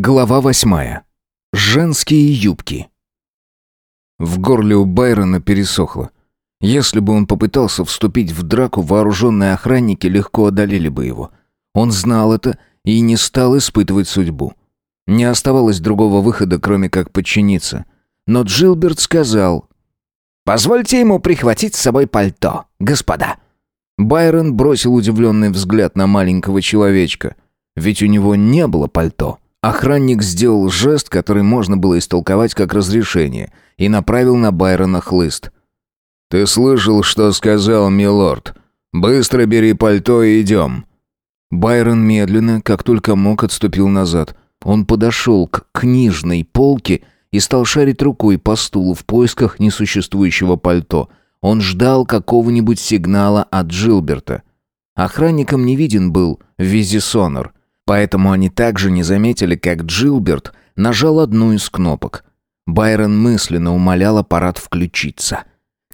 Глава восьмая. Женские юбки. В горле у Байрона пересохло. Если бы он попытался вступить в драку, вооруженные охранники легко одолели бы его. Он знал это и не стал испытывать судьбу. Не оставалось другого выхода, кроме как подчиниться. Но Джилберт сказал «Позвольте ему прихватить с собой пальто, господа». Байрон бросил удивленный взгляд на маленького человечка. Ведь у него не было пальто. Охранник сделал жест, который можно было истолковать как разрешение, и направил на Байрона хлыст. «Ты слышал, что сказал милорд? Быстро бери пальто и идем». Байрон медленно, как только мог, отступил назад. Он подошел к книжной полке и стал шарить рукой по стулу в поисках несуществующего пальто. Он ждал какого-нибудь сигнала от Джилберта. Охранникам не виден был Визисонор. Поэтому они также не заметили, как Джилберт нажал одну из кнопок. Байрон мысленно умолял аппарат включиться.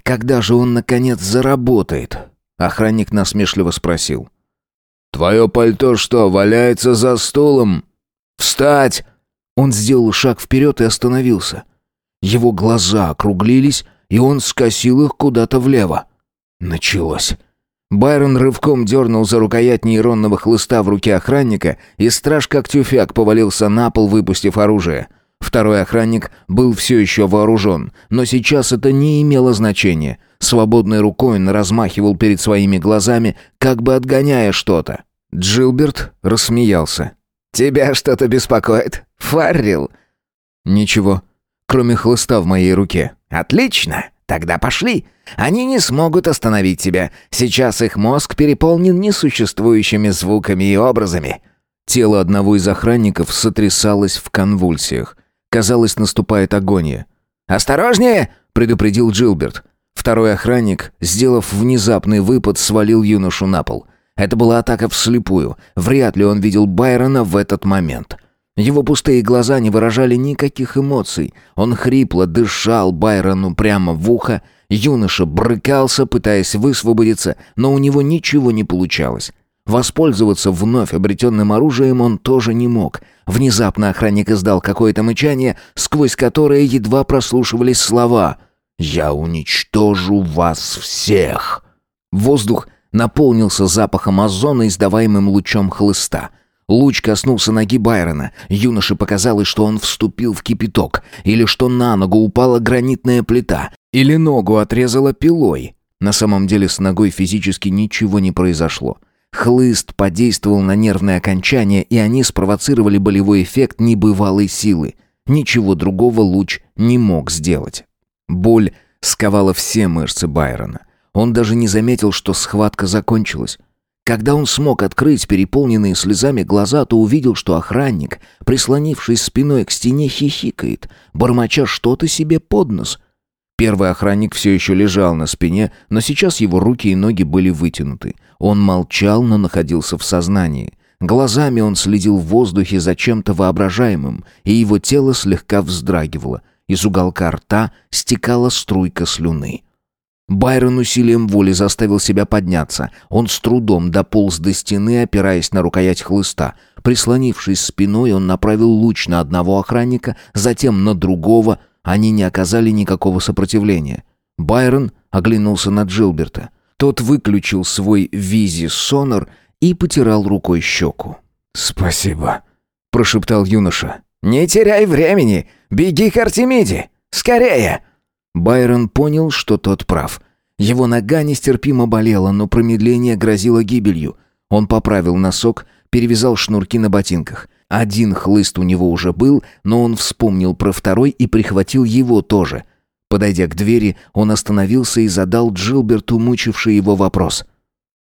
«Когда же он, наконец, заработает?» Охранник насмешливо спросил. «Твое пальто что, валяется за стулом? Встать!» Он сделал шаг вперед и остановился. Его глаза округлились, и он скосил их куда-то влево. Началось. Байрон рывком дернул за рукоять нейронного хлыста в руке охранника, и страж как тюфяк повалился на пол, выпустив оружие. Второй охранник был все еще вооружен, но сейчас это не имело значения. Свободной рукой он размахивал перед своими глазами, как бы отгоняя что-то. Джилберт рассмеялся. «Тебя что-то беспокоит, Фаррил?» «Ничего, кроме хлыста в моей руке». «Отлично! Тогда пошли. Они не смогут остановить тебя. Сейчас их мозг переполнен несуществующими звуками и образами». Тело одного из охранников сотрясалось в конвульсиях. Казалось, наступает агония. «Осторожнее!» — предупредил Джилберт. Второй охранник, сделав внезапный выпад, свалил юношу на пол. Это была атака вслепую. Вряд ли он видел Байрона в этот момент. Его пустые глаза не выражали никаких эмоций. Он хрипло дышал Байрону прямо в ухо. Юноша брыкался, пытаясь высвободиться, но у него ничего не получалось. Воспользоваться вновь обретенным оружием он тоже не мог. Внезапно охранник издал какое-то мычание, сквозь которое едва прослушивались слова «Я уничтожу вас всех». Воздух наполнился запахом озона, издаваемым лучом хлыста — Луч коснулся ноги Байрона. Юноше показалось, что он вступил в кипяток, или что на ногу упала гранитная плита, или ногу отрезала пилой. На самом деле с ногой физически ничего не произошло. Хлыст подействовал на нервные окончания, и они спровоцировали болевой эффект небывалой силы. Ничего другого луч не мог сделать. Боль сковала все мышцы Байрона. Он даже не заметил, что схватка закончилась. Когда он смог открыть переполненные слезами глаза, то увидел, что охранник, прислонившись спиной к стене, хихикает, бормоча что-то себе под нос. Первый охранник все еще лежал на спине, но сейчас его руки и ноги были вытянуты. Он молчал, но находился в сознании. Глазами он следил в воздухе за чем-то воображаемым, и его тело слегка вздрагивало. Из уголка рта стекала струйка слюны. Байрон усилием воли заставил себя подняться. Он с трудом дополз до стены, опираясь на рукоять хлыста. Прислонившись спиной, он направил луч на одного охранника, затем на другого. Они не оказали никакого сопротивления. Байрон оглянулся на Джилберта. Тот выключил свой визи-сонор и потирал рукой щеку. «Спасибо», — прошептал юноша. «Не теряй времени! Беги к Артемиде! Скорее!» Байрон понял, что тот прав. Его нога нестерпимо болела, но промедление грозило гибелью. Он поправил носок, перевязал шнурки на ботинках. Один хлыст у него уже был, но он вспомнил про второй и прихватил его тоже. Подойдя к двери, он остановился и задал Джилберту мучивший его вопрос.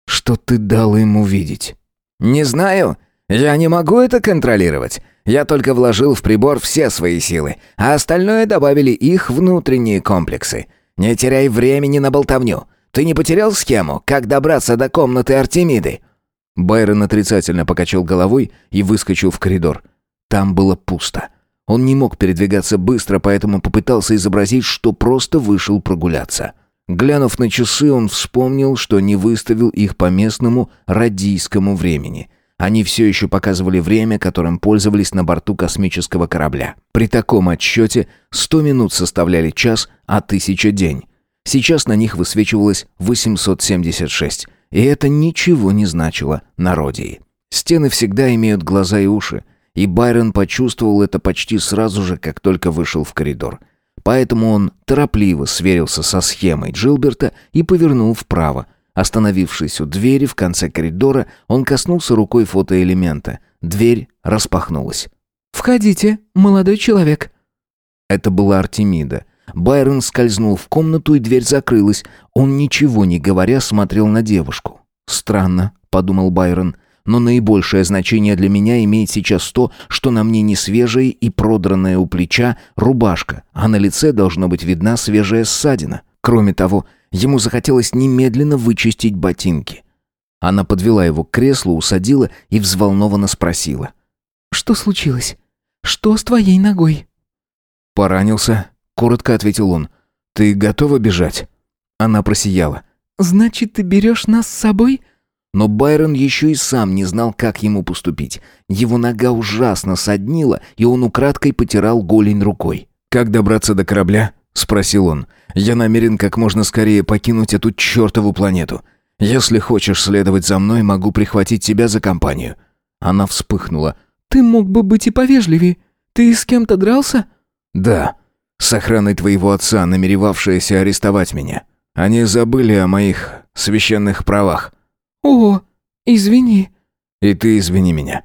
«Что ты дал ему видеть?» «Не знаю. Я не могу это контролировать. Я только вложил в прибор все свои силы, а остальное добавили их внутренние комплексы. Не теряй времени на болтовню. Ты не потерял схему, как добраться до комнаты Артемиды?» Байрон отрицательно покачал головой и выскочил в коридор. Там было пусто. Он не мог передвигаться быстро, поэтому попытался изобразить, что просто вышел прогуляться. Глянув на часы, он вспомнил, что не выставил их по местному радийскому времени — Они все еще показывали время, которым пользовались на борту космического корабля. При таком отсчете 100 минут составляли час, а 1000 день. Сейчас на них высвечивалось 876, и это ничего не значило на Родии. Стены всегда имеют глаза и уши, и Байрон почувствовал это почти сразу же, как только вышел в коридор. Поэтому он торопливо сверился со схемой Джилберта и повернул вправо. Остановившись у двери в конце коридора, он коснулся рукой фотоэлемента. Дверь распахнулась. «Входите, молодой человек». Это была Артемида. Байрон скользнул в комнату, и дверь закрылась. Он, ничего не говоря, смотрел на девушку. «Странно», — подумал Байрон, — но наибольшее значение для меня имеет сейчас то, что на мне не свежая и продранная у плеча рубашка, а на лице должна быть видна свежая ссадина. Кроме того, ему захотелось немедленно вычистить ботинки. Она подвела его к креслу, усадила и взволнованно спросила. «Что случилось? Что с твоей ногой?» «Поранился», — коротко ответил он. «Ты готова бежать?» Она просияла. «Значит, ты берешь нас с собой?» Но Байрон еще и сам не знал, как ему поступить. Его нога ужасно соднила, и он украдкой потирал голень рукой. «Как добраться до корабля?» — спросил он. «Я намерен как можно скорее покинуть эту чертову планету. Если хочешь следовать за мной, могу прихватить тебя за компанию». Она вспыхнула. «Ты мог бы быть и повежливее. Ты с кем-то дрался?» «Да. С охраной твоего отца, намеревавшаяся арестовать меня. Они забыли о моих священных правах». «О, извини». «И ты извини меня.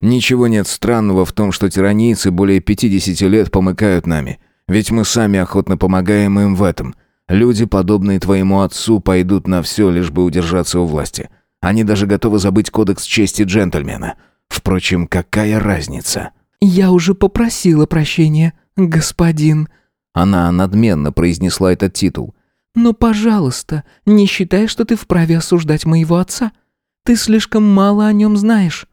Ничего нет странного в том, что тиранийцы более 50 лет помыкают нами, ведь мы сами охотно помогаем им в этом. Люди, подобные твоему отцу, пойдут на все, лишь бы удержаться у власти. Они даже готовы забыть кодекс чести джентльмена. Впрочем, какая разница?» «Я уже попросила прощения, господин». Она надменно произнесла этот титул. Но, пожалуйста, не считай, что ты вправе осуждать моего отца. Ты слишком мало о нем знаешь».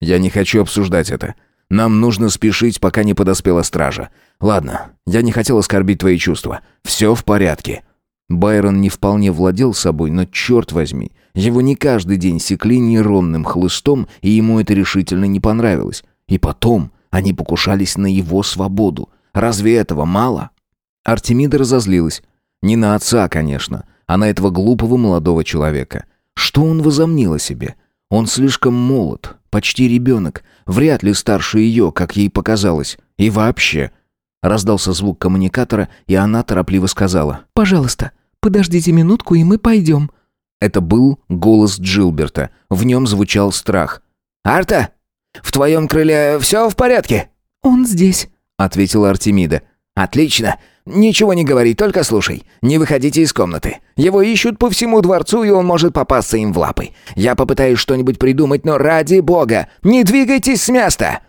«Я не хочу обсуждать это. Нам нужно спешить, пока не подоспела стража. Ладно, я не хотел оскорбить твои чувства. Все в порядке». Байрон не вполне владел собой, но, черт возьми, его не каждый день секли нейронным хлыстом, и ему это решительно не понравилось. И потом они покушались на его свободу. Разве этого мало? Артемида разозлилась. Не на отца, конечно, а на этого глупого молодого человека. Что он возомнил о себе? Он слишком молод, почти ребенок, вряд ли старше ее, как ей показалось. И вообще... Раздался звук коммуникатора, и она торопливо сказала. «Пожалуйста, подождите минутку, и мы пойдем». Это был голос Джилберта. В нем звучал страх. «Арта, в твоем крыле все в порядке?» «Он здесь», — ответила Артемида. «Отлично. Ничего не говори, только слушай. Не выходите из комнаты. Его ищут по всему дворцу, и он может попасться им в лапы. Я попытаюсь что-нибудь придумать, но ради бога, не двигайтесь с места!»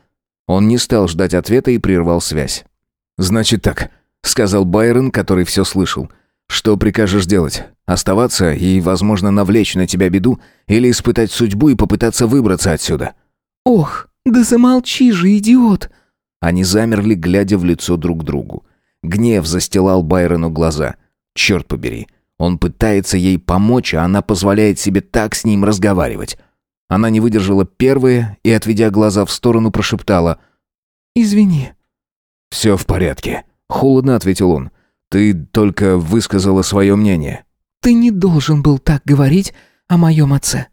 Он не стал ждать ответа и прервал связь. «Значит так», — сказал Байрон, который все слышал. «Что прикажешь делать? Оставаться и, возможно, навлечь на тебя беду или испытать судьбу и попытаться выбраться отсюда?» «Ох, да замолчи же, идиот!» Они замерли, глядя в лицо друг другу. Гнев застилал Байрону глаза. Черт побери, он пытается ей помочь, а она позволяет себе так с ним разговаривать. Она не выдержала первое и, отведя глаза в сторону, прошептала «Извини». «Все в порядке», — холодно ответил он. «Ты только высказала свое мнение». «Ты не должен был так говорить о моем отце.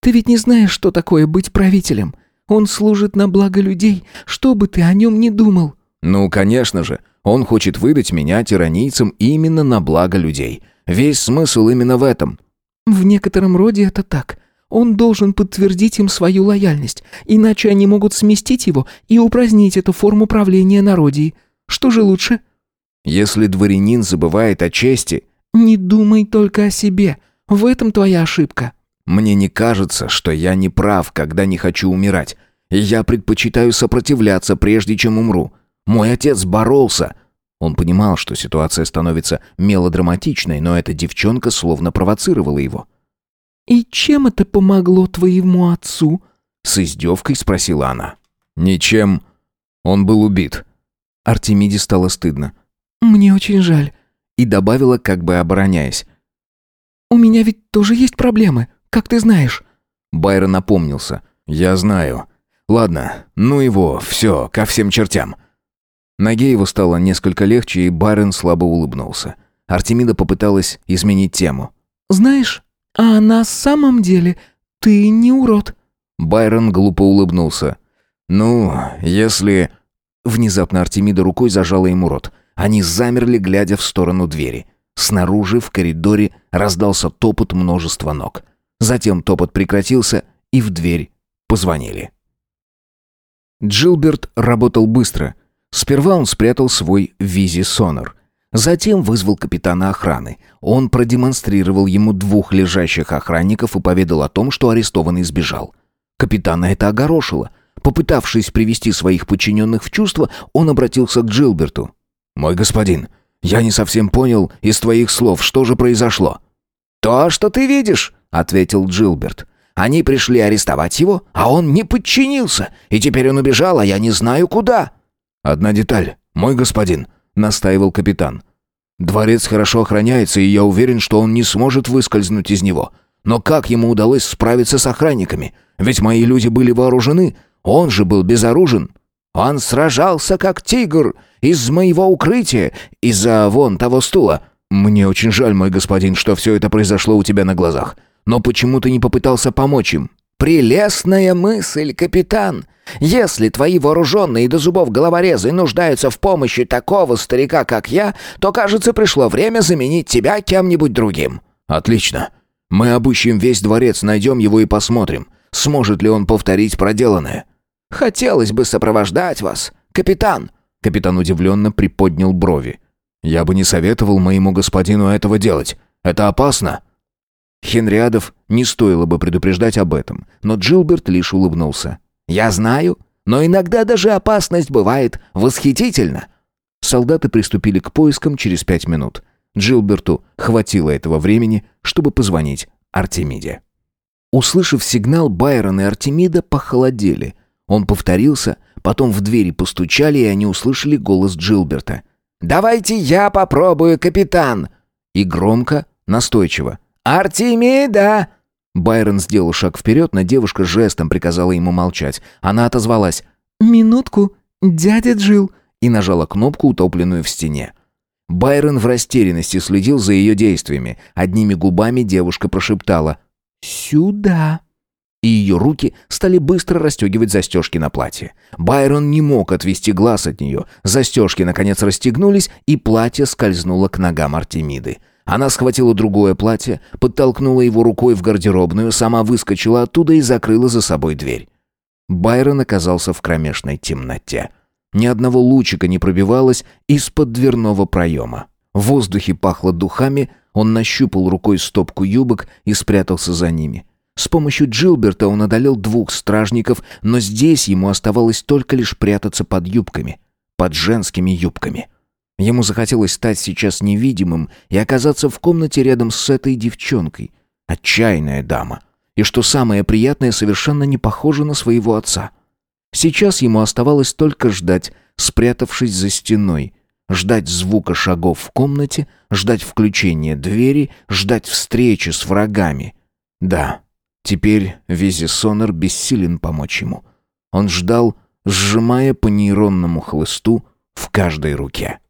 Ты ведь не знаешь, что такое быть правителем. Он служит на благо людей, что бы ты о нем ни думал». «Ну, конечно же. Он хочет выдать меня тиранийцам именно на благо людей. Весь смысл именно в этом». «В некотором роде это так. Он должен подтвердить им свою лояльность, иначе они могут сместить его и упразднить эту форму правления народии. Что же лучше?» «Если дворянин забывает о чести...» «Не думай только о себе. В этом твоя ошибка». «Мне не кажется, что я не прав, когда не хочу умирать. Я предпочитаю сопротивляться, прежде чем умру. Мой отец боролся. Он понимал, что ситуация становится мелодраматичной, но эта девчонка словно провоцировала его. «И чем это помогло твоему отцу?» С издевкой спросила она. «Ничем. Он был убит». Артемиде стало стыдно. «Мне очень жаль». И добавила, как бы обороняясь. «У меня ведь тоже есть проблемы, как ты знаешь». Байрон напомнился. «Я знаю. Ладно, ну его, все, ко всем чертям». Ноге его стало несколько легче, и Байрон слабо улыбнулся. Артемида попыталась изменить тему. «Знаешь, а на самом деле ты не урод». Байрон глупо улыбнулся. «Ну, если...» Внезапно Артемида рукой зажала ему рот. Они замерли, глядя в сторону двери. Снаружи, в коридоре, раздался топот множества ног. Затем топот прекратился, и в дверь позвонили. Джилберт работал быстро. Сперва он спрятал свой визи-сонор. Затем вызвал капитана охраны. Он продемонстрировал ему двух лежащих охранников и поведал о том, что арестованный сбежал. Капитана это огорошило. Попытавшись привести своих подчиненных в чувство, он обратился к Джилберту. «Мой господин, я не совсем понял из твоих слов, что же произошло». «То, что ты видишь», — ответил Джилберт. «Они пришли арестовать его, а он не подчинился, и теперь он убежал, а я не знаю куда». «Одна деталь, мой господин», — настаивал капитан. «Дворец хорошо охраняется, и я уверен, что он не сможет выскользнуть из него. Но как ему удалось справиться с охранниками? Ведь мои люди были вооружены, он же был безоружен». «Он сражался, как тигр, из моего укрытия, из-за вон того стула». «Мне очень жаль, мой господин, что все это произошло у тебя на глазах. Но почему ты не попытался помочь им?» «Прелестная мысль, капитан. Если твои вооруженные до зубов головорезы нуждаются в помощи такого старика, как я, то, кажется, пришло время заменить тебя кем-нибудь другим». «Отлично. Мы обыщем весь дворец, найдем его и посмотрим, сможет ли он повторить проделанное». «Хотелось бы сопровождать вас, капитан». Капитан удивленно приподнял брови. «Я бы не советовал моему господину этого делать. Это опасно». Хенриадов не стоило бы предупреждать об этом, но Джилберт лишь улыбнулся. «Я знаю, но иногда даже опасность бывает восхитительна». Солдаты приступили к поискам через пять минут. Джилберту хватило этого времени, чтобы позвонить Артемиде. Услышав сигнал, Байрон и Артемида похолодели. Он повторился, потом в двери постучали, и они услышали голос Джилберта. «Давайте я попробую, капитан!» И громко, настойчиво. «Артемида!» Байрон сделал шаг вперед, но девушка жестом приказала ему молчать. Она отозвалась «Минутку, дядя Джил», и нажала кнопку, утопленную в стене. Байрон в растерянности следил за ее действиями. Одними губами девушка прошептала «Сюда». И ее руки стали быстро расстегивать застежки на платье. Байрон не мог отвести глаз от нее. Застежки, наконец, расстегнулись, и платье скользнуло к ногам Артемиды. Она схватила другое платье, подтолкнула его рукой в гардеробную, сама выскочила оттуда и закрыла за собой дверь. Байрон оказался в кромешной темноте. Ни одного лучика не пробивалось из-под дверного проема. В воздухе пахло духами, он нащупал рукой стопку юбок и спрятался за ними. С помощью Джилберта он одолел двух стражников, но здесь ему оставалось только лишь прятаться под юбками, под женскими юбками. Ему захотелось стать сейчас невидимым и оказаться в комнате рядом с этой девчонкой. Отчаянная дама. И что самое приятное, совершенно не похожа на своего отца. Сейчас ему оставалось только ждать, спрятавшись за стеной. Ждать звука шагов в комнате, ждать включения двери, ждать встречи с врагами. Да, теперь Визисонер бессилен помочь ему. Он ждал, сжимая по нейронному хлысту в каждой руке.